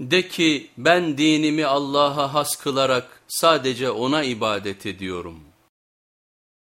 De ki ben dinimi Allah'a has kılarak sadece ona ibadet ediyorum.''